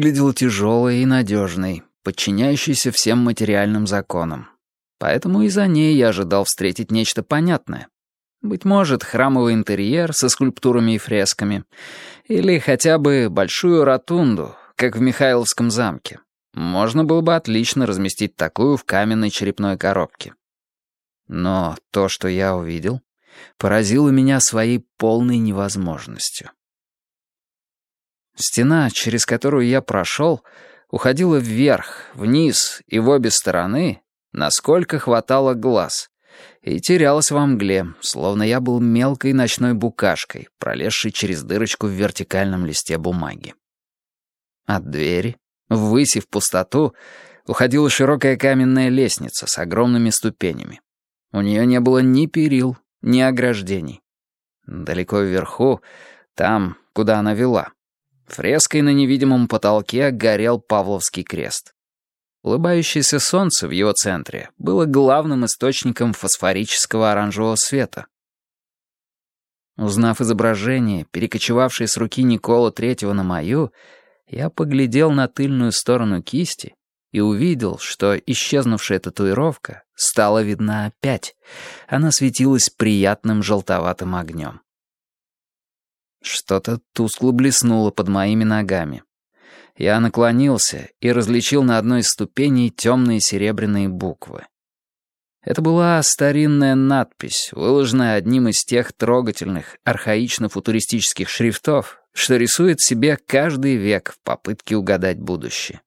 выглядела тяжелой и надежной, подчиняющейся всем материальным законам. Поэтому и за ней я ожидал встретить нечто понятное. Быть может, храмовый интерьер со скульптурами и фресками. Или хотя бы большую ротунду, как в Михайловском замке. Можно было бы отлично разместить такую в каменной черепной коробке. Но то, что я увидел, поразило меня своей полной невозможностью. Стена, через которую я прошел, уходила вверх, вниз и в обе стороны, насколько хватало глаз, и терялась во мгле, словно я был мелкой ночной букашкой, пролезшей через дырочку в вертикальном листе бумаги. От двери, ввысь в пустоту, уходила широкая каменная лестница с огромными ступенями. У нее не было ни перил, ни ограждений. Далеко вверху, там, куда она вела, фреской на невидимом потолке горел Павловский крест. Улыбающееся солнце в его центре было главным источником фосфорического оранжевого света. Узнав изображение, перекочевавшее с руки Никола Третьего на мою, я поглядел на тыльную сторону кисти и увидел, что исчезнувшая татуировка стала видна опять. Она светилась приятным желтоватым огнем. Что-то тускло блеснуло под моими ногами. Я наклонился и различил на одной из ступеней темные серебряные буквы. Это была старинная надпись, выложенная одним из тех трогательных, архаично-футуристических шрифтов, что рисует себе каждый век в попытке угадать будущее.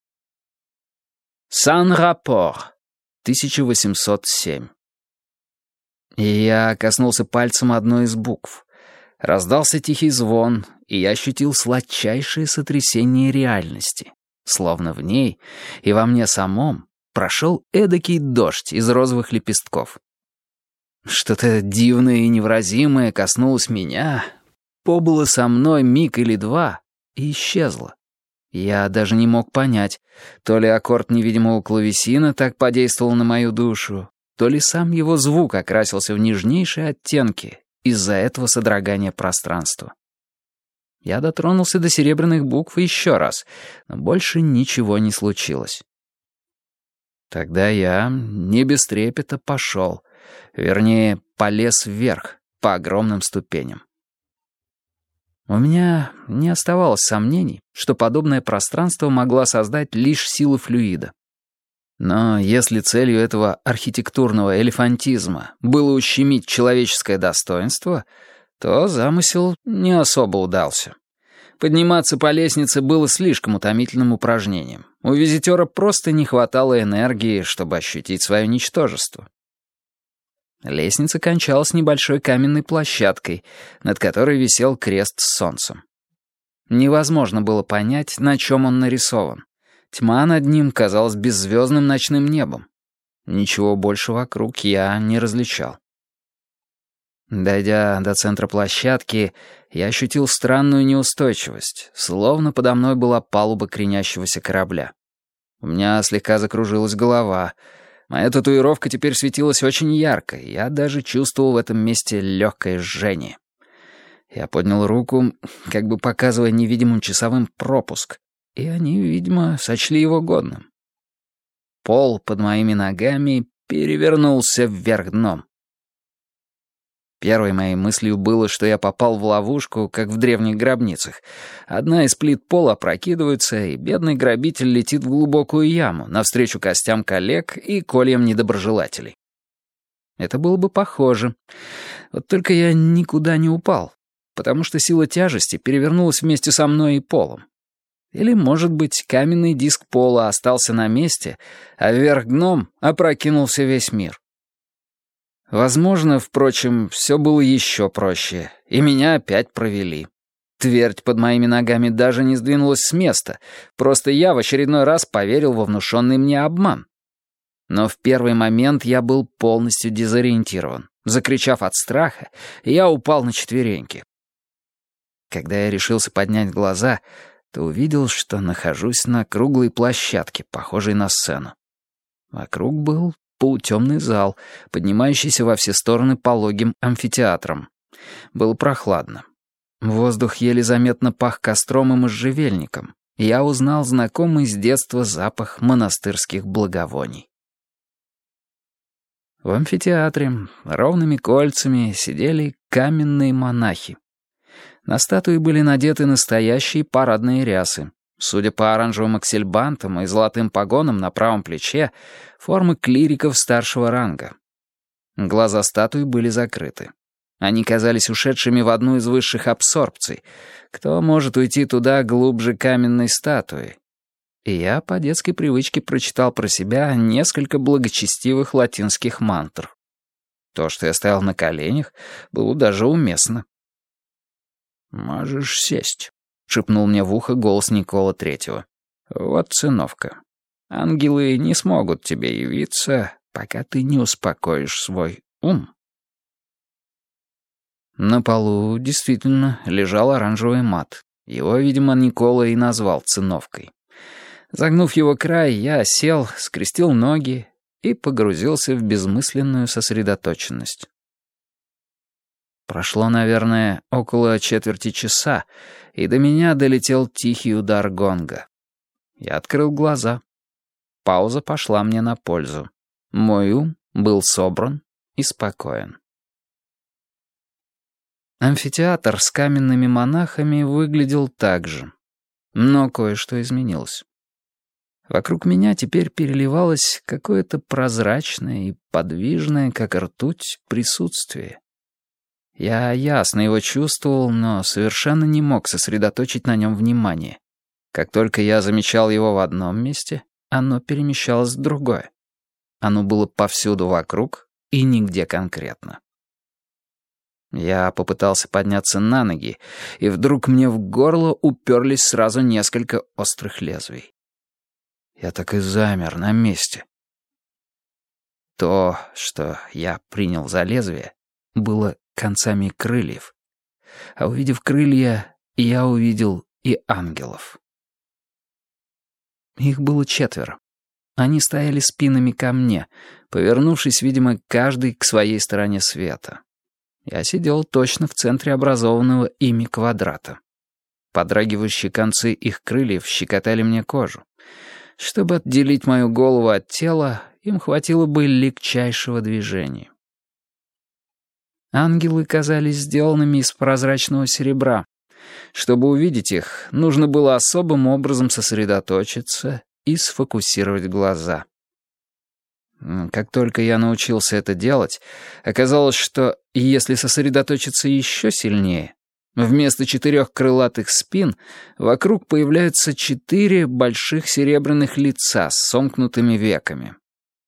«Сан-Рапор», 1807. И я коснулся пальцем одной из букв. Раздался тихий звон, и я ощутил сладчайшее сотрясение реальности. Словно в ней и во мне самом прошел эдакий дождь из розовых лепестков. Что-то дивное и невразимое коснулось меня, побыло со мной миг или два и исчезло. Я даже не мог понять, то ли аккорд невидимого клавесина так подействовал на мою душу, то ли сам его звук окрасился в нежнейшие оттенки из-за этого содрогания пространства. Я дотронулся до серебряных букв еще раз, но больше ничего не случилось. Тогда я, не без трепета, пошел, вернее, полез вверх по огромным ступеням. У меня не оставалось сомнений, что подобное пространство могла создать лишь сила флюида. Но если целью этого архитектурного элефантизма было ущемить человеческое достоинство, то замысел не особо удался. Подниматься по лестнице было слишком утомительным упражнением. У визитера просто не хватало энергии, чтобы ощутить свое ничтожество. Лестница кончалась небольшой каменной площадкой, над которой висел крест с солнцем. Невозможно было понять, на чем он нарисован. Тьма над ним казалась беззвездным ночным небом. Ничего больше вокруг я не различал. Дойдя до центра площадки, я ощутил странную неустойчивость, словно подо мной была палуба кренящегося корабля. У меня слегка закружилась голова — Моя татуировка теперь светилась очень ярко, я даже чувствовал в этом месте легкое жжение. Я поднял руку, как бы показывая невидимым часовым пропуск, и они, видимо, сочли его годным. Пол под моими ногами перевернулся вверх дном. Первой моей мыслью было, что я попал в ловушку, как в древних гробницах. Одна из плит пола опрокидывается, и бедный грабитель летит в глубокую яму, навстречу костям коллег и кольям недоброжелателей. Это было бы похоже. Вот только я никуда не упал, потому что сила тяжести перевернулась вместе со мной и полом. Или, может быть, каменный диск пола остался на месте, а вверх дном опрокинулся весь мир. Возможно, впрочем, все было еще проще, и меня опять провели. Твердь под моими ногами даже не сдвинулась с места, просто я в очередной раз поверил во внушенный мне обман. Но в первый момент я был полностью дезориентирован. Закричав от страха, я упал на четвереньки. Когда я решился поднять глаза, то увидел, что нахожусь на круглой площадке, похожей на сцену. Вокруг был полутемный зал, поднимающийся во все стороны пологим амфитеатром, Было прохладно. Воздух еле заметно пах костром и можжевельником. Я узнал знакомый с детства запах монастырских благовоний. В амфитеатре ровными кольцами сидели каменные монахи. На статуи были надеты настоящие парадные рясы. Судя по оранжевым аксельбантам и золотым погонам на правом плече, формы клириков старшего ранга. Глаза статуи были закрыты. Они казались ушедшими в одну из высших абсорбций. Кто может уйти туда глубже каменной статуи? И я по детской привычке прочитал про себя несколько благочестивых латинских мантр. То, что я стоял на коленях, было даже уместно. «Можешь сесть», — шепнул мне в ухо голос Никола Третьего. «Вот циновка. Ангелы не смогут тебе явиться, пока ты не успокоишь свой ум». На полу действительно лежал оранжевый мат. Его, видимо, Никола и назвал циновкой. Загнув его край, я сел, скрестил ноги и погрузился в безмысленную сосредоточенность. Прошло, наверное, около четверти часа, и до меня долетел тихий удар гонга. Я открыл глаза. Пауза пошла мне на пользу. Мой ум был собран и спокоен. Амфитеатр с каменными монахами выглядел так же. Но кое-что изменилось. Вокруг меня теперь переливалось какое-то прозрачное и подвижное, как ртуть, присутствие. Я ясно его чувствовал, но совершенно не мог сосредоточить на нем внимание. Как только я замечал его в одном месте, оно перемещалось в другое. Оно было повсюду вокруг и нигде конкретно. Я попытался подняться на ноги, и вдруг мне в горло уперлись сразу несколько острых лезвий. Я так и замер на месте. То, что я принял за лезвие, было концами крыльев. А увидев крылья, я увидел и ангелов. Их было четверо. Они стояли спинами ко мне, повернувшись, видимо, каждый к своей стороне света. Я сидел точно в центре образованного ими квадрата. Подрагивающие концы их крыльев щекотали мне кожу. Чтобы отделить мою голову от тела, им хватило бы легчайшего движения. Ангелы казались сделанными из прозрачного серебра. Чтобы увидеть их, нужно было особым образом сосредоточиться и сфокусировать глаза. Как только я научился это делать, оказалось, что если сосредоточиться еще сильнее, вместо четырех крылатых спин вокруг появляются четыре больших серебряных лица с сомкнутыми веками.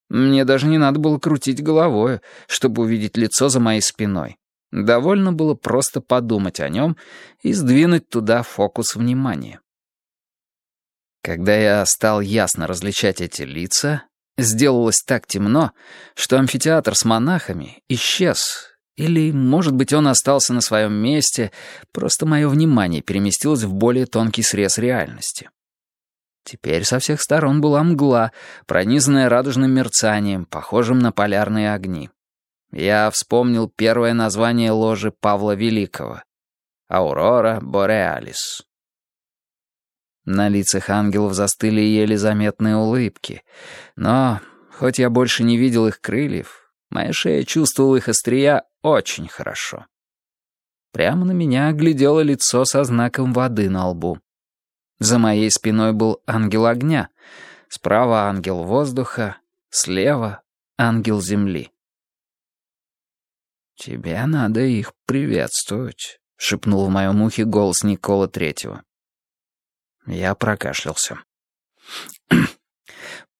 Мне даже не надо было крутить головой, чтобы увидеть лицо за моей спиной. Довольно было просто подумать о нем и сдвинуть туда фокус внимания. Когда я стал ясно различать эти лица, Сделалось так темно, что амфитеатр с монахами исчез. Или, может быть, он остался на своем месте, просто мое внимание переместилось в более тонкий срез реальности. Теперь со всех сторон была мгла, пронизанная радужным мерцанием, похожим на полярные огни. Я вспомнил первое название ложи Павла Великого — «Аурора Бореалис». На лицах ангелов застыли еле заметные улыбки. Но, хоть я больше не видел их крыльев, моя шея чувствовала их острия очень хорошо. Прямо на меня глядело лицо со знаком воды на лбу. За моей спиной был ангел огня, справа ангел воздуха, слева ангел земли. «Тебе надо их приветствовать», — шепнул в моем ухе голос Никола Третьего. Я прокашлялся.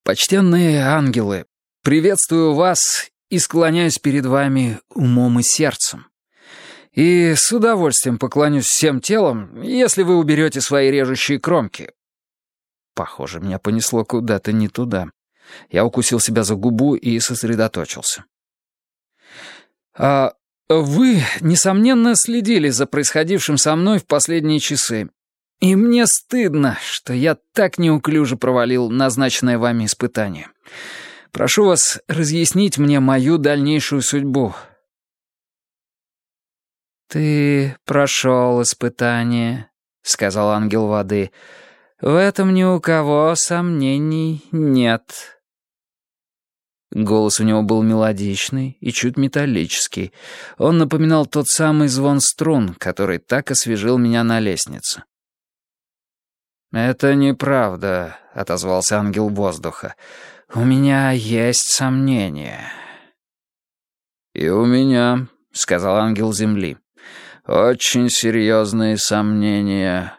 «Почтенные ангелы, приветствую вас и склоняюсь перед вами умом и сердцем. И с удовольствием поклонюсь всем телом, если вы уберете свои режущие кромки». Похоже, меня понесло куда-то не туда. Я укусил себя за губу и сосредоточился. «А вы, несомненно, следили за происходившим со мной в последние часы и мне стыдно, что я так неуклюже провалил назначенное вами испытание. Прошу вас разъяснить мне мою дальнейшую судьбу. «Ты прошел испытание», — сказал ангел воды. «В этом ни у кого сомнений нет». Голос у него был мелодичный и чуть металлический. Он напоминал тот самый звон струн, который так освежил меня на лестнице. «Это неправда», — отозвался ангел воздуха. «У меня есть сомнения». «И у меня», — сказал ангел земли. «Очень серьезные сомнения».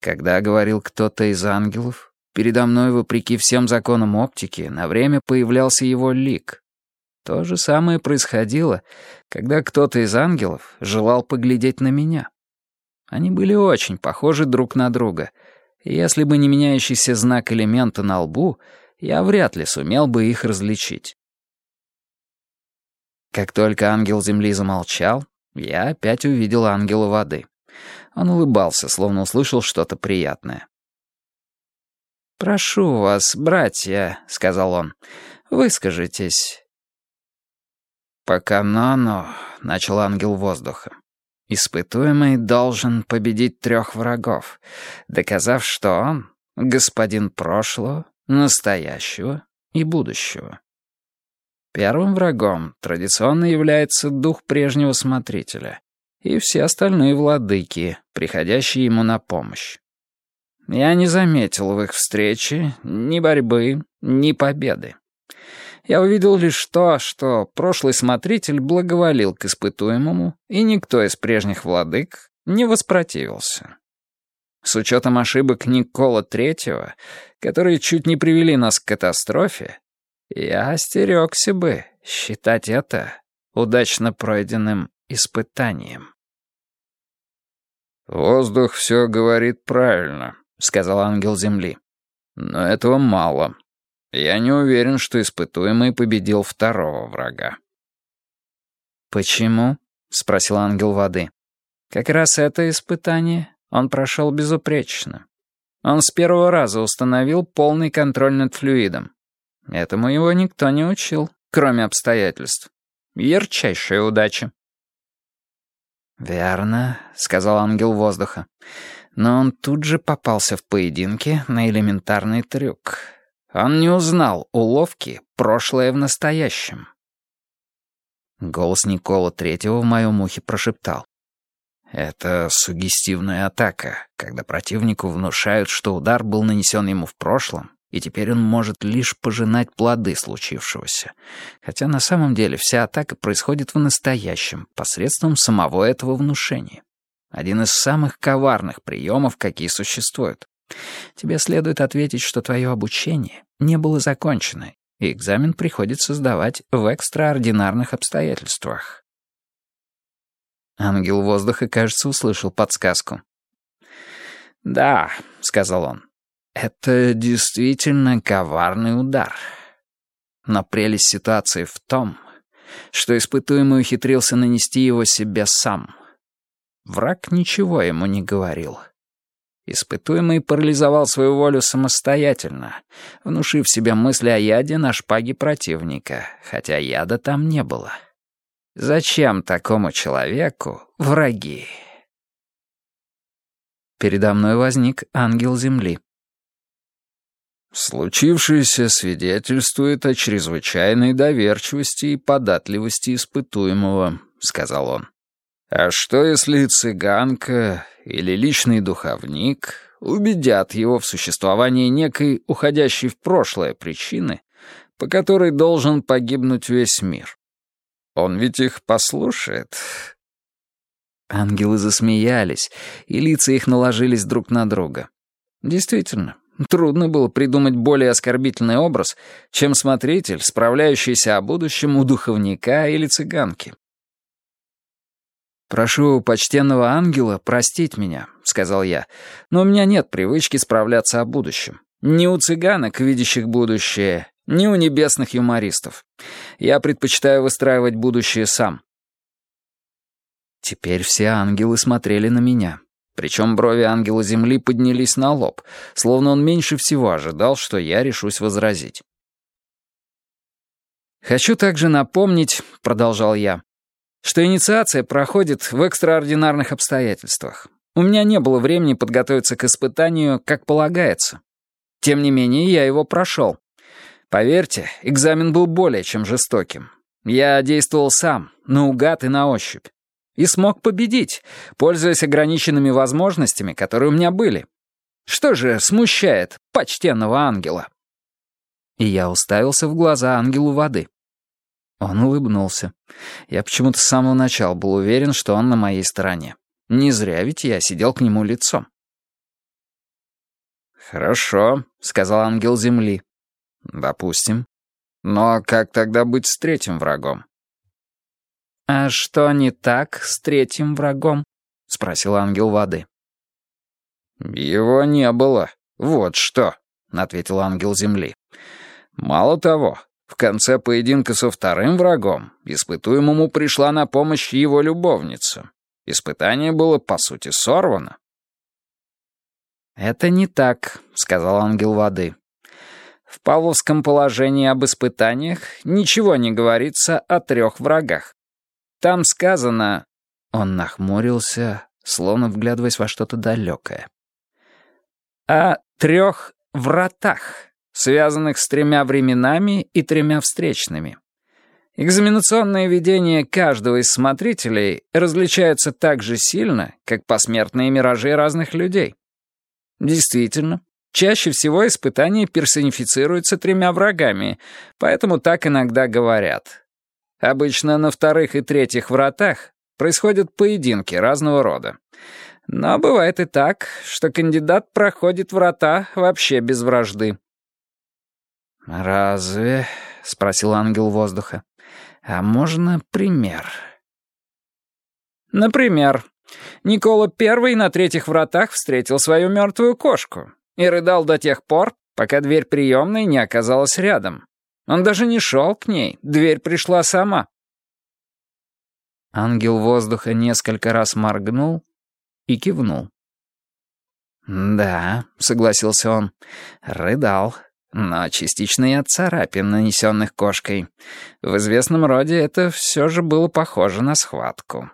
Когда говорил кто-то из ангелов, передо мной, вопреки всем законам оптики, на время появлялся его лик. То же самое происходило, когда кто-то из ангелов желал поглядеть на меня. Они были очень похожи друг на друга. Если бы не меняющийся знак элемента на лбу, я вряд ли сумел бы их различить. Как только ангел земли замолчал, я опять увидел ангела воды. Он улыбался, словно услышал что-то приятное. «Прошу вас, братья», — сказал он, — «выскажитесь». «По канону», — начал ангел воздуха, Испытуемый должен победить трех врагов, доказав, что он — господин прошлого, настоящего и будущего. Первым врагом традиционно является дух прежнего смотрителя и все остальные владыки, приходящие ему на помощь. Я не заметил в их встрече ни борьбы, ни победы. Я увидел лишь то, что прошлый смотритель благоволил к испытуемому, и никто из прежних владык не воспротивился. С учетом ошибок Никола Третьего, которые чуть не привели нас к катастрофе, я остерегся бы считать это удачно пройденным испытанием. «Воздух все говорит правильно», — сказал ангел Земли. «Но этого мало. Я не уверен, что испытуемый победил второго врага. «Почему?» — спросил ангел воды. «Как раз это испытание он прошел безупречно. Он с первого раза установил полный контроль над флюидом. Этому его никто не учил, кроме обстоятельств. Ярчайшая удача». «Верно», — сказал ангел воздуха. Но он тут же попался в поединке на элементарный трюк. Он не узнал уловки «прошлое в настоящем». Голос Никола Третьего в моем ухе прошептал. Это сугестивная атака, когда противнику внушают, что удар был нанесен ему в прошлом, и теперь он может лишь пожинать плоды случившегося. Хотя на самом деле вся атака происходит в настоящем, посредством самого этого внушения. Один из самых коварных приемов, какие существуют. Тебе следует ответить, что твое обучение не было закончено, и экзамен приходится сдавать в экстраординарных обстоятельствах. Ангел воздуха, кажется, услышал подсказку. «Да», — сказал он, — «это действительно коварный удар. Но прелесть ситуации в том, что испытуемый ухитрился нанести его себе сам. Враг ничего ему не говорил». Испытуемый парализовал свою волю самостоятельно, внушив себе мысли о яде на шпаге противника, хотя яда там не было. Зачем такому человеку враги? Передо мной возник ангел земли. Случившееся свидетельствует о чрезвычайной доверчивости и податливости испытуемого, сказал он. А что, если цыганка или личный духовник убедят его в существовании некой уходящей в прошлое причины, по которой должен погибнуть весь мир? Он ведь их послушает. Ангелы засмеялись, и лица их наложились друг на друга. Действительно, трудно было придумать более оскорбительный образ, чем смотритель, справляющийся о будущем у духовника или цыганки. «Прошу почтенного ангела простить меня», — сказал я, «но у меня нет привычки справляться о будущем. Ни у цыганок, видящих будущее, ни у небесных юмористов. Я предпочитаю выстраивать будущее сам». Теперь все ангелы смотрели на меня. Причем брови ангела Земли поднялись на лоб, словно он меньше всего ожидал, что я решусь возразить. «Хочу также напомнить», — продолжал я, что инициация проходит в экстраординарных обстоятельствах. У меня не было времени подготовиться к испытанию, как полагается. Тем не менее, я его прошел. Поверьте, экзамен был более чем жестоким. Я действовал сам, наугад и на ощупь. И смог победить, пользуясь ограниченными возможностями, которые у меня были. Что же смущает почтенного ангела? И я уставился в глаза ангелу воды. Он улыбнулся. Я почему-то с самого начала был уверен, что он на моей стороне. Не зря ведь я сидел к нему лицом. «Хорошо», — сказал ангел земли. «Допустим. Но как тогда быть с третьим врагом?» «А что не так с третьим врагом?» — спросил ангел воды. «Его не было. Вот что», — ответил ангел земли. «Мало того, в конце поединка со вторым врагом испытуемому пришла на помощь его любовница. Испытание было, по сути, сорвано». «Это не так», — сказал ангел воды. «В павловском положении об испытаниях ничего не говорится о трех врагах. Там сказано...» Он нахмурился, словно вглядываясь во что-то далекое. «О трех вратах, связанных с тремя временами и тремя встречными. Экзаменационные видения каждого из смотрителей различаются так же сильно, как посмертные миражи разных людей. Действительно, чаще всего испытания персонифицируются тремя врагами, поэтому так иногда говорят. Обычно на вторых и третьих вратах происходят поединки разного рода. Но бывает и так, что кандидат проходит врата вообще без вражды. «Разве?» — спросил ангел воздуха. «А можно пример?» «Например, Никола I на третьих вратах встретил свою мертвую кошку и рыдал до тех пор, пока дверь приемной не оказалась рядом. Он даже не шел к ней, дверь пришла сама. Ангел воздуха несколько раз моргнул и кивнул. «Да», — согласился он, — «рыдал, но частично и от царапин, нанесенных кошкой. В известном роде это все же было похоже на схватку».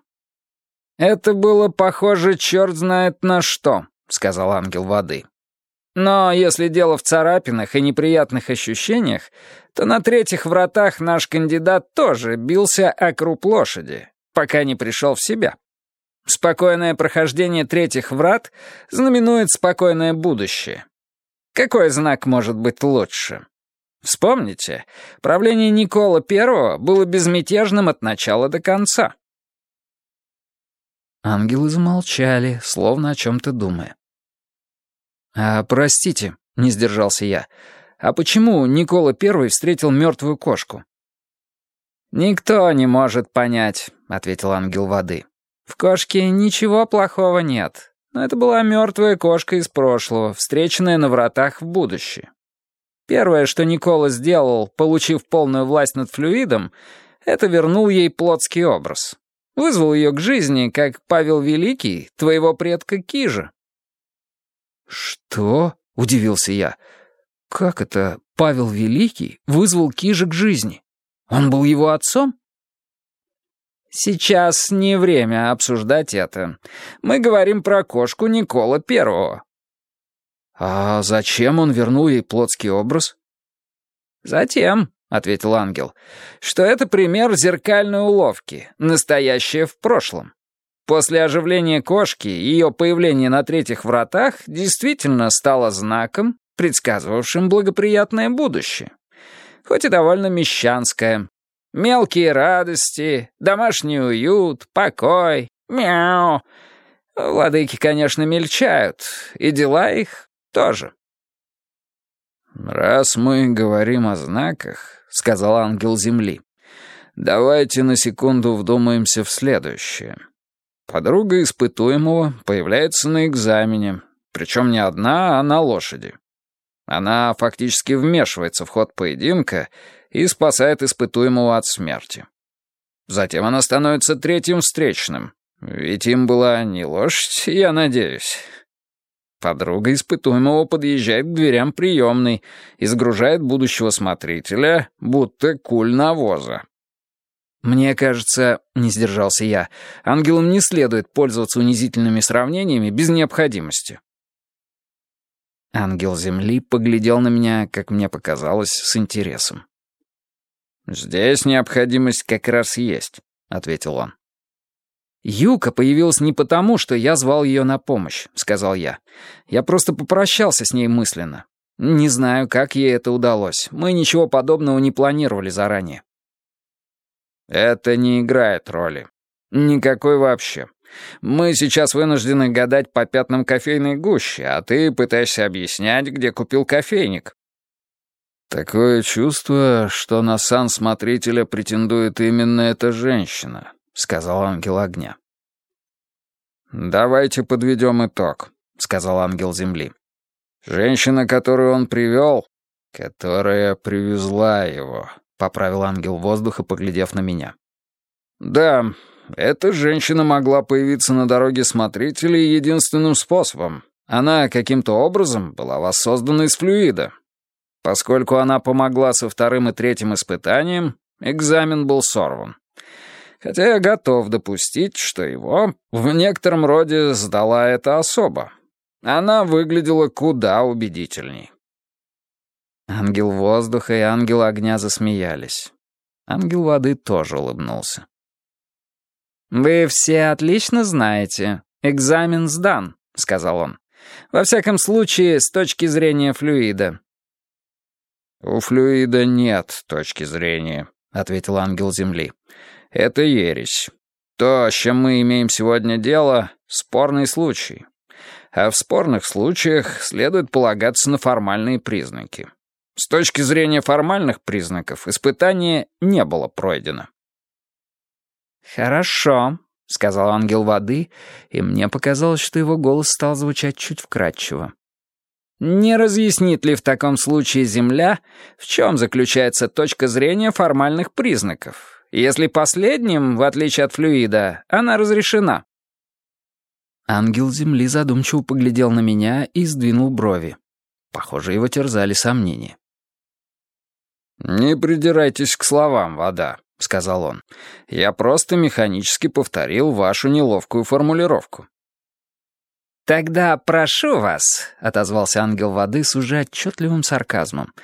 «Это было похоже черт знает на что», — сказал ангел воды. «Но если дело в царапинах и неприятных ощущениях, то на третьих вратах наш кандидат тоже бился о круп лошади, пока не пришел в себя. Спокойное прохождение третьих врат знаменует спокойное будущее. Какой знак может быть лучше?» Вспомните, правление Никола I было безмятежным от начала до конца. Ангелы замолчали, словно о чем-то думая. «А, простите», — не сдержался я, «а почему Никола Первый встретил мертвую кошку?» «Никто не может понять», — ответил ангел воды. «В кошке ничего плохого нет, но это была мертвая кошка из прошлого, встреченная на вратах в будущее. Первое, что Никола сделал, получив полную власть над флюидом, это вернул ей плотский образ. Вызвал ее к жизни, как Павел Великий, твоего предка Кижа». «Что?» — удивился я. «Как это Павел Великий вызвал Кижа к жизни? Он был его отцом?» «Сейчас не время обсуждать это. Мы говорим про кошку Никола Первого». «А зачем он вернул ей плотский образ?» «Затем, — ответил ангел, — что это пример зеркальной уловки, настоящее в прошлом. После оживления кошки ее появление на третьих вратах действительно стало знаком, предсказывавшим благоприятное будущее. Хоть и довольно мещанское. Мелкие радости, домашний уют, покой, мяу. Владыки, конечно, мельчают, и дела их тоже. «Раз мы говорим о знаках, — сказал ангел Земли. «Давайте на секунду вдумаемся в следующее. Подруга испытуемого появляется на экзамене, причем не одна, а на лошади. Она фактически вмешивается в ход поединка и спасает испытуемого от смерти. Затем она становится третьим встречным, ведь им была не лошадь, я надеюсь». Подруга испытуемого подъезжает к дверям приемной и сгружает будущего смотрителя, будто куль навоза. Мне кажется, не сдержался я, ангелам не следует пользоваться унизительными сравнениями без необходимости. Ангел Земли поглядел на меня, как мне показалось, с интересом. «Здесь необходимость как раз есть», — ответил он. «Юка появилась не потому, что я звал ее на помощь», — сказал я. «Я просто попрощался с ней мысленно. Не знаю, как ей это удалось. Мы ничего подобного не планировали заранее». «Это не играет роли. Никакой вообще. Мы сейчас вынуждены гадать по пятнам кофейной гущи, а ты пытаешься объяснять, где купил кофейник». «Такое чувство, что на сан смотрителя претендует именно эта женщина», — сказал ангел огня. «Давайте подведем итог», — сказал ангел земли. «Женщина, которую он привел, которая привезла его», — поправил ангел воздуха, поглядев на меня. «Да, эта женщина могла появиться на дороге смотрителей единственным способом. Она каким-то образом была воссоздана из флюида. Поскольку она помогла со вторым и третьим испытанием, экзамен был сорван. Хотя я готов допустить, что его в некотором роде сдала эта особа. Она выглядела куда убедительней. Ангел воздуха и ангел огня засмеялись. Ангел воды тоже улыбнулся. «Вы все отлично знаете. Экзамен сдан», — сказал он. «Во всяком случае, с точки зрения флюида». «У флюида нет точки зрения», — ответил ангел Земли. Это ересь. То, с чем мы имеем сегодня дело, — спорный случай. А в спорных случаях следует полагаться на формальные признаки. С точки зрения формальных признаков испытание не было пройдено. «Хорошо», — сказал ангел воды, и мне показалось, что его голос стал звучать чуть вкрадчиво. «Не разъяснит ли в таком случае Земля, в чем заключается точка зрения формальных признаков, если последним, в отличие от флюида, она разрешена». Ангел Земли задумчиво поглядел на меня и сдвинул брови. Похоже, его терзали сомнения. «Не придирайтесь к словам, вода», — сказал он. «Я просто механически повторил вашу неловкую формулировку. «Тогда прошу вас», — отозвался ангел воды с уже отчетливым сарказмом,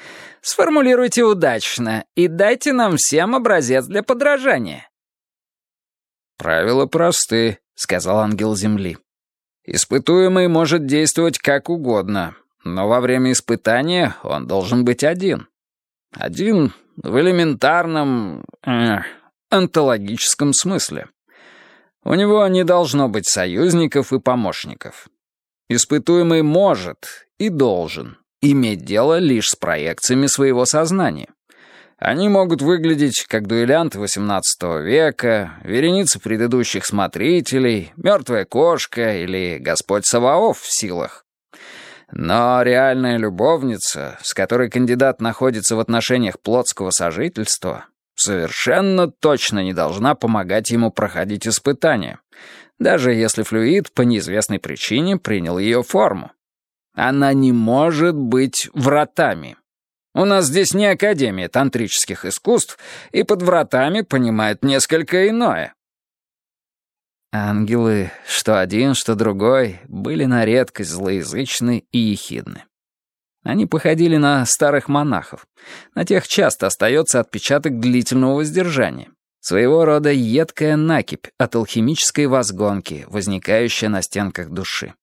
«сформулируйте удачно и дайте нам всем образец для подражания». «Правила просты», — сказал ангел земли. «Испытуемый может действовать как угодно, но во время испытания он должен быть один. Один в элементарном, э, смысле. У него не должно быть союзников и помощников. Испытуемый может и должен иметь дело лишь с проекциями своего сознания. Они могут выглядеть как дуэлянты XVIII века, вереницы предыдущих смотрителей, мертвая кошка или Господь Саваоф в силах. Но реальная любовница, с которой кандидат находится в отношениях плотского сожительства, совершенно точно не должна помогать ему проходить испытания, даже если флюид по неизвестной причине принял ее форму. Она не может быть вратами. У нас здесь не Академия тантрических искусств, и под вратами понимают несколько иное. Ангелы, что один, что другой, были на редкость злоязычны и ехидны. Они походили на старых монахов. На тех часто остается отпечаток длительного воздержания. Своего рода едкая накипь от алхимической возгонки, возникающая на стенках души.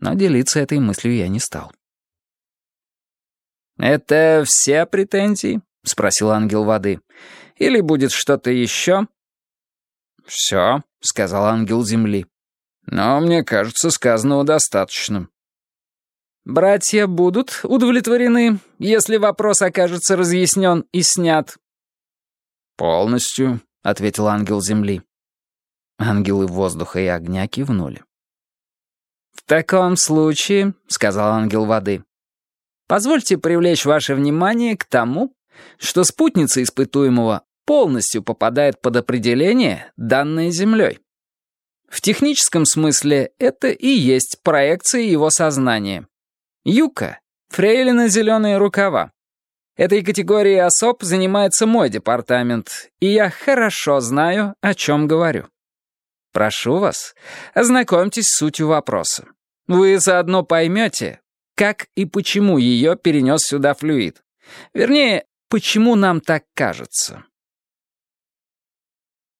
Но делиться этой мыслью я не стал. «Это все претензии?» — спросил ангел воды. «Или будет что-то еще?» «Все», — сказал ангел земли. «Но мне кажется, сказанного достаточно». «Братья будут удовлетворены, если вопрос окажется разъяснен и снят?» «Полностью», — ответил ангел земли. Ангелы воздуха и огня кивнули. «В таком случае», — сказал ангел воды, «позвольте привлечь ваше внимание к тому, что спутница испытуемого полностью попадает под определение, данное Землей. В техническом смысле это и есть проекция его сознания. Юка — фрейлина зеленые рукава. Этой категорией особ занимается мой департамент, и я хорошо знаю, о чем говорю. Прошу вас, ознакомьтесь с сутью вопроса. Вы заодно поймете, как и почему ее перенес сюда флюид. Вернее, почему нам так кажется.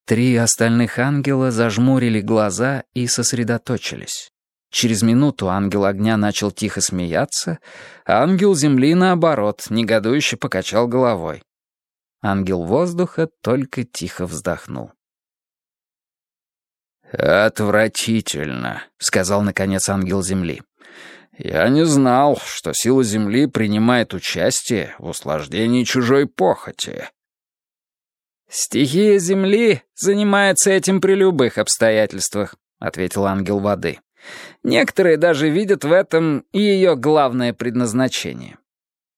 Три остальных ангела зажмурили глаза и сосредоточились. Через минуту ангел огня начал тихо смеяться, а ангел земли, наоборот, негодующе покачал головой. Ангел воздуха только тихо вздохнул. «Отвратительно», — сказал, наконец, ангел земли. «Я не знал, что сила земли принимает участие в услаждении чужой похоти». «Стихия земли занимается этим при любых обстоятельствах», — ответил ангел воды. «Некоторые даже видят в этом ее главное предназначение.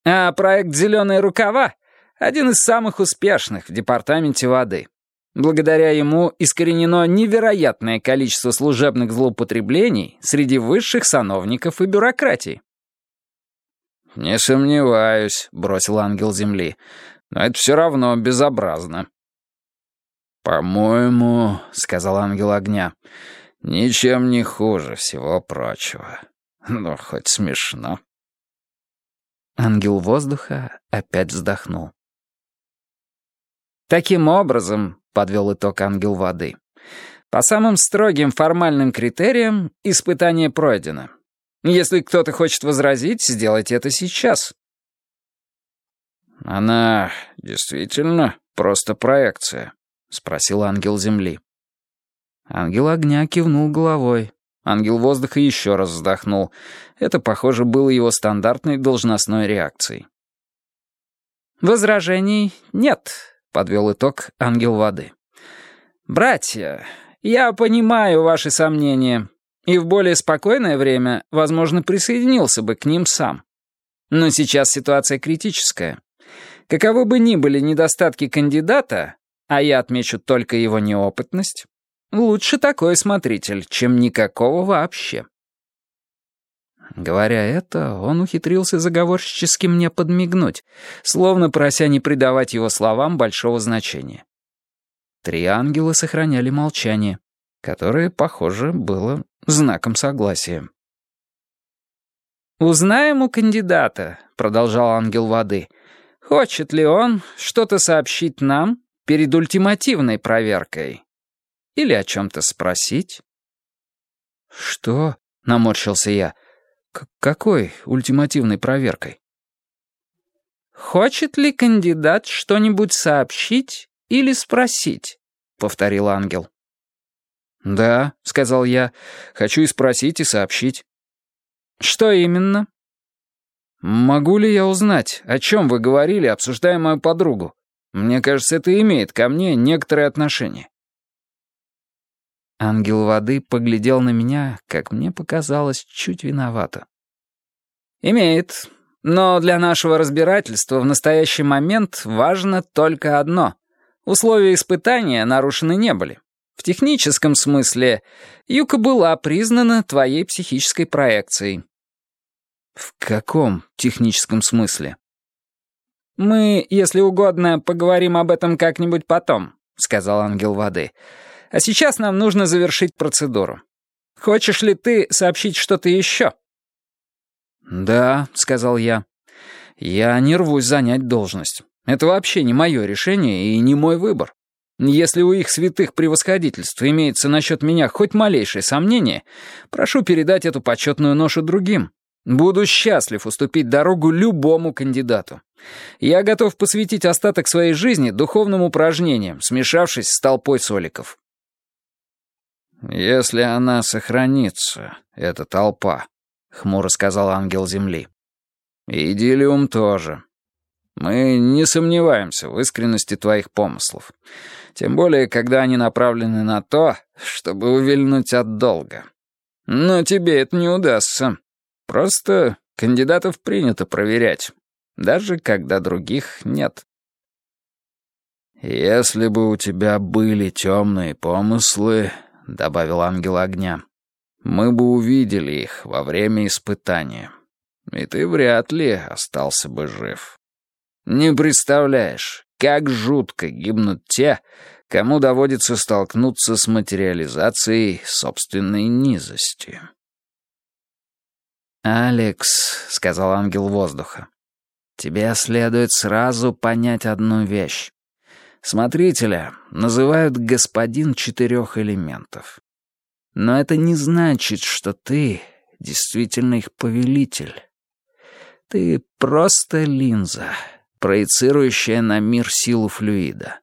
А проект «Зеленые рукава» — один из самых успешных в департаменте воды. Благодаря ему искоренено невероятное количество служебных злоупотреблений среди высших сановников и бюрократии. «Не сомневаюсь», — бросил ангел земли, — «но это все равно безобразно». «По-моему», — сказал ангел огня, — «ничем не хуже всего прочего. Ну, хоть смешно». Ангел воздуха опять вздохнул. Таким образом, — подвел итог ангел воды, — по самым строгим формальным критериям испытание пройдено. Если кто-то хочет возразить, сделайте это сейчас. Она действительно просто проекция, — спросил ангел земли. Ангел огня кивнул головой. Ангел воздуха еще раз вздохнул. Это, похоже, было его стандартной должностной реакцией. «Возражений нет», — подвел итог ангел воды. «Братья, я понимаю ваши сомнения, и в более спокойное время, возможно, присоединился бы к ним сам. Но сейчас ситуация критическая. Каковы бы ни были недостатки кандидата, а я отмечу только его неопытность, лучше такой смотритель, чем никакого вообще. Говоря это, он ухитрился заговорщически мне подмигнуть, словно прося не придавать его словам большого значения. Три ангела сохраняли молчание, которое, похоже, было знаком согласия. «Узнаем у кандидата», — продолжал ангел воды, — «хочет ли он что-то сообщить нам Перед ультимативной проверкой. Или о чем-то спросить? «Что?» — наморщился я. К «Какой ультимативной проверкой?» «Хочет ли кандидат что-нибудь сообщить или спросить?» — повторил ангел. «Да», — сказал я, — «хочу и спросить, и сообщить». «Что именно?» «Могу ли я узнать, о чем вы говорили, обсуждая мою подругу?» Мне кажется, это имеет ко мне некоторое отношение». Ангел воды поглядел на меня, как мне показалось, чуть виновато. «Имеет. Но для нашего разбирательства в настоящий момент важно только одно. Условия испытания нарушены не были. В техническом смысле Юка была признана твоей психической проекцией». «В каком техническом смысле?» «Мы, если угодно, поговорим об этом как-нибудь потом», — сказал ангел воды. «А сейчас нам нужно завершить процедуру. Хочешь ли ты сообщить что-то еще?» «Да», — сказал я. «Я не рвусь занять должность. Это вообще не мое решение и не мой выбор. Если у их святых превосходительств имеется насчет меня хоть малейшее сомнение, прошу передать эту почетную ношу другим. Буду счастлив уступить дорогу любому кандидату. Я готов посвятить остаток своей жизни духовным упражнениям, смешавшись с толпой соликов. «Если она сохранится, эта толпа», — хмуро сказал ангел Земли. «И Идиллиум тоже. Мы не сомневаемся в искренности твоих помыслов. Тем более, когда они направлены на то, чтобы увильнуть от долга. Но тебе это не удастся». Просто кандидатов принято проверять, даже когда других нет. «Если бы у тебя были темные помыслы», — добавил ангел огня, — «мы бы увидели их во время испытания, и ты вряд ли остался бы жив. Не представляешь, как жутко гибнут те, кому доводится столкнуться с материализацией собственной низости. «Алекс», — сказал ангел воздуха, — «тебе следует сразу понять одну вещь. Смотрителя называют господин четырех элементов. Но это не значит, что ты действительно их повелитель. Ты просто линза, проецирующая на мир силу флюида.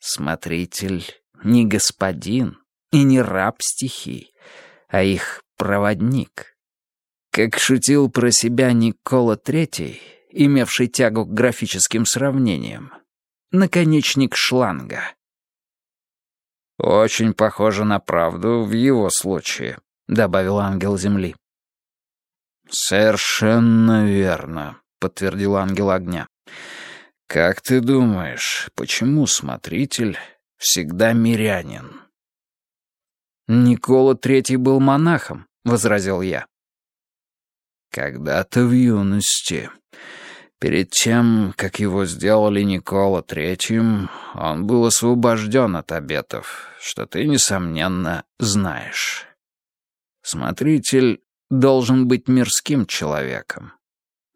Смотритель не господин и не раб стихий, а их проводник. Как шутил про себя Никола Третий, имевший тягу к графическим сравнениям, наконечник шланга. «Очень похоже на правду в его случае», — добавил ангел Земли. «Совершенно верно», — подтвердил ангел огня. «Как ты думаешь, почему смотритель всегда мирянин?» «Никола Третий был монахом», — возразил я. «Когда-то в юности. Перед тем, как его сделали Никола Третьим, он был освобожден от обетов, что ты, несомненно, знаешь. Смотритель должен быть мирским человеком.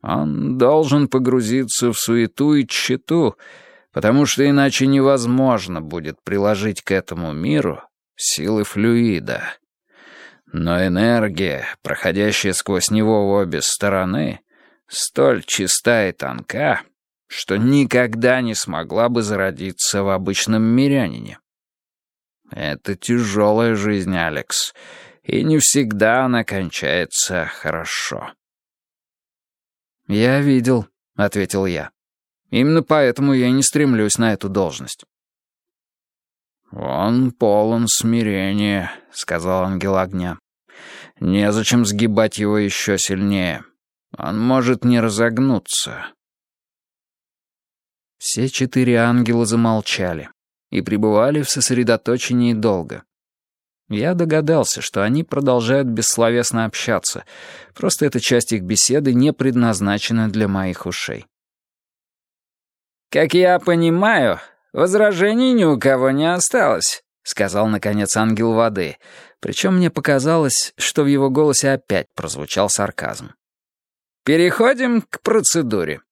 Он должен погрузиться в суету и тщету, потому что иначе невозможно будет приложить к этому миру силы флюида. Но энергия, проходящая сквозь него в обе стороны, столь чиста и тонка, что никогда не смогла бы зародиться в обычном мирянине. Это тяжелая жизнь, Алекс, и не всегда она кончается хорошо. «Я видел», — ответил я. «Именно поэтому я не стремлюсь на эту должность». «Он полон смирения», — сказал ангел огня. «Незачем сгибать его еще сильнее. Он может не разогнуться». Все четыре ангела замолчали и пребывали в сосредоточении долго. Я догадался, что они продолжают бессловесно общаться, просто эта часть их беседы не предназначена для моих ушей. «Как я понимаю, возражений ни у кого не осталось», — сказал, наконец, ангел воды, причем мне показалось, что в его голосе опять прозвучал сарказм. «Переходим к процедуре».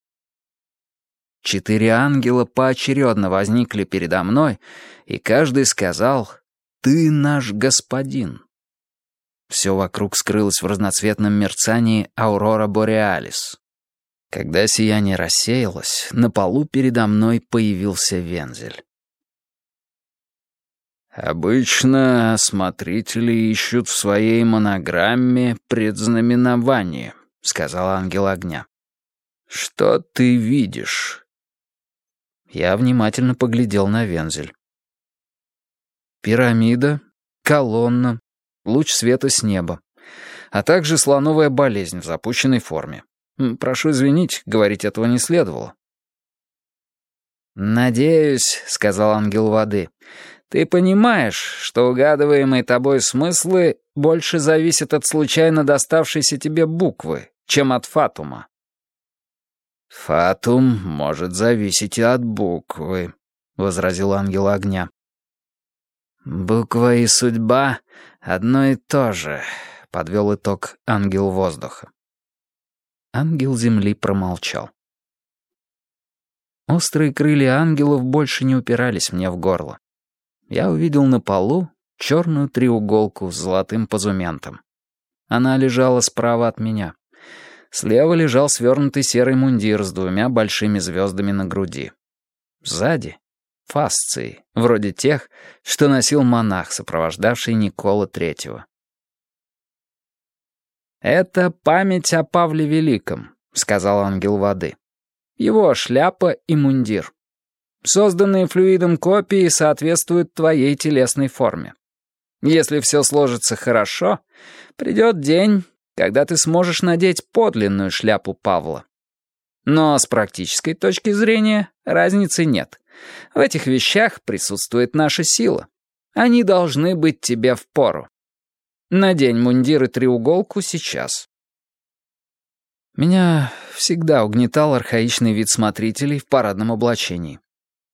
Четыре ангела поочередно возникли передо мной, и каждый сказал «Ты наш господин». Все вокруг скрылось в разноцветном мерцании «Аурора Бореалис». Когда сияние рассеялось, на полу передо мной появился вензель. «Обычно смотрители ищут в своей монограмме предзнаменование», — сказал ангел огня. «Что ты видишь?» Я внимательно поглядел на вензель. Пирамида, колонна, луч света с неба, а также слоновая болезнь в запущенной форме. Прошу извинить, говорить этого не следовало. «Надеюсь», — сказал ангел воды, — «ты понимаешь, что угадываемые тобой смыслы больше зависят от случайно доставшейся тебе буквы, чем от фатума». «Фатум может зависеть и от буквы», — возразил ангел огня. «Буква и судьба — одно и то же», — подвел итог ангел воздуха. Ангел земли промолчал. Острые крылья ангелов больше не упирались мне в горло. Я увидел на полу черную треуголку с золотым позументом. Она лежала справа от меня. Слева лежал свернутый серый мундир с двумя большими звездами на груди. Сзади фасции, вроде тех, что носил монах, сопровождавший Никола Третьего. «Это память о Павле Великом», — сказал ангел воды. «Его шляпа и мундир. Созданные флюидом копии соответствуют твоей телесной форме. Если все сложится хорошо, придет день, когда ты сможешь надеть подлинную шляпу Павла. Но с практической точки зрения разницы нет. В этих вещах присутствует наша сила. Они должны быть тебе в пору. Надень мундир и треуголку сейчас». Меня всегда угнетал архаичный вид смотрителей в парадном облачении.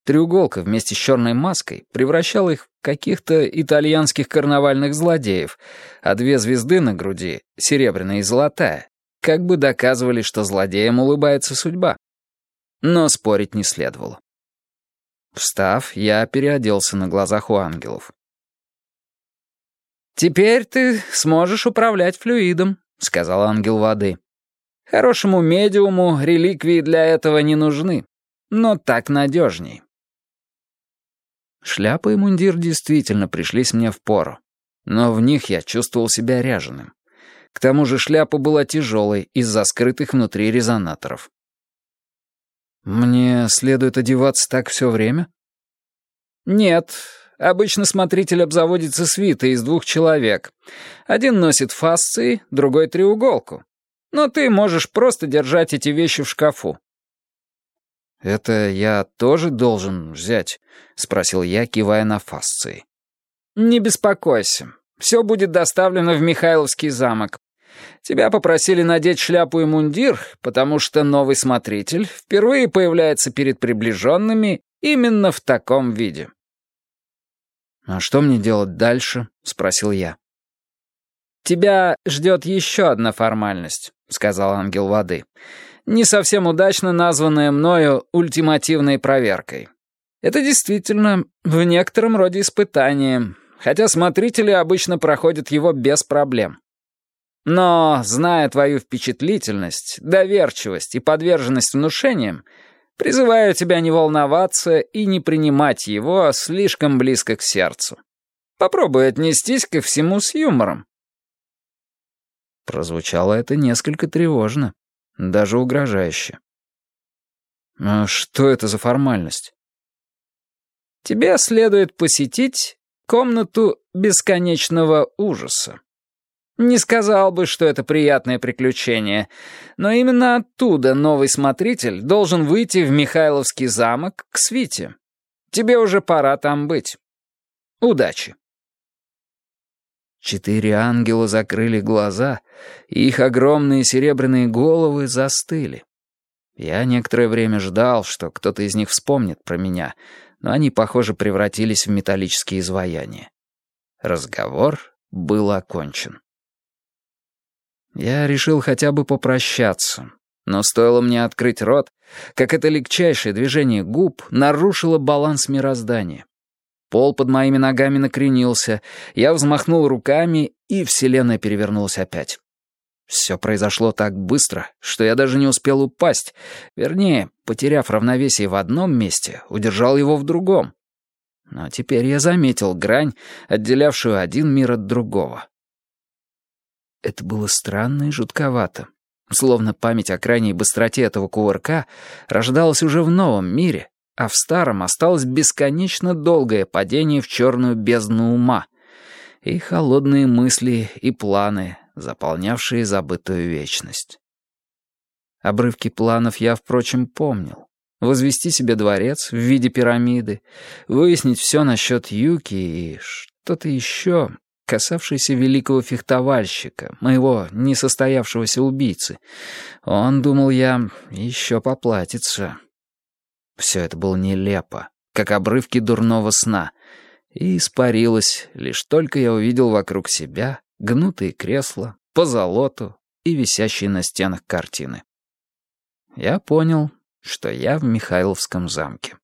Треуголка вместе с черной маской превращала их в каких-то итальянских карнавальных злодеев, а две звезды на груди, серебряная и золотая, как бы доказывали, что злодеям улыбается судьба. Но спорить не следовало. Встав, я переоделся на глазах у ангелов. «Теперь ты сможешь управлять флюидом», — сказал ангел воды. Хорошему медиуму реликвии для этого не нужны, но так надежней. Шляпа и мундир действительно пришлись мне в пору, но в них я чувствовал себя ряженым. К тому же шляпа была тяжелой из-за скрытых внутри резонаторов. «Мне следует одеваться так все время?» «Нет. Обычно смотритель обзаводится свитой из двух человек. Один носит фасции, другой — треуголку но ты можешь просто держать эти вещи в шкафу». «Это я тоже должен взять?» — спросил я, кивая на фасции. «Не беспокойся. Все будет доставлено в Михайловский замок. Тебя попросили надеть шляпу и мундир, потому что новый смотритель впервые появляется перед приближенными именно в таком виде». «А что мне делать дальше?» — спросил я. «Тебя ждет еще одна формальность», — сказал ангел воды. «Не совсем удачно названная мною ультимативной проверкой. Это действительно в некотором роде испытание, хотя смотрители обычно проходят его без проблем. Но, зная твою впечатлительность, доверчивость и подверженность внушениям, призываю тебя не волноваться и не принимать его слишком близко к сердцу. Попробуй отнестись ко всему с юмором. Прозвучало это несколько тревожно, даже угрожающе. «А что это за формальность?» «Тебе следует посетить комнату бесконечного ужаса. Не сказал бы, что это приятное приключение, но именно оттуда новый смотритель должен выйти в Михайловский замок к свите. Тебе уже пора там быть. Удачи!» Четыре ангела закрыли глаза, и их огромные серебряные головы застыли. Я некоторое время ждал, что кто-то из них вспомнит про меня, но они, похоже, превратились в металлические изваяния. Разговор был окончен. Я решил хотя бы попрощаться, но стоило мне открыть рот, как это легчайшее движение губ нарушило баланс мироздания. Пол под моими ногами накренился, я взмахнул руками, и вселенная перевернулась опять. Все произошло так быстро, что я даже не успел упасть. Вернее, потеряв равновесие в одном месте, удержал его в другом. Но теперь я заметил грань, отделявшую один мир от другого. Это было странно и жутковато. Словно память о крайней быстроте этого кувырка рождалась уже в новом мире, а в старом осталось бесконечно долгое падение в черную бездну ума и холодные мысли и планы, заполнявшие забытую вечность. Обрывки планов я, впрочем, помнил. Возвести себе дворец в виде пирамиды, выяснить все насчет Юки и что-то еще, касавшееся великого фехтовальщика, моего несостоявшегося убийцы. Он, думал я, еще поплатится. Все это было нелепо, как обрывки дурного сна, и испарилось, лишь только я увидел вокруг себя гнутые кресла, позолоту и висящие на стенах картины. Я понял, что я в Михайловском замке.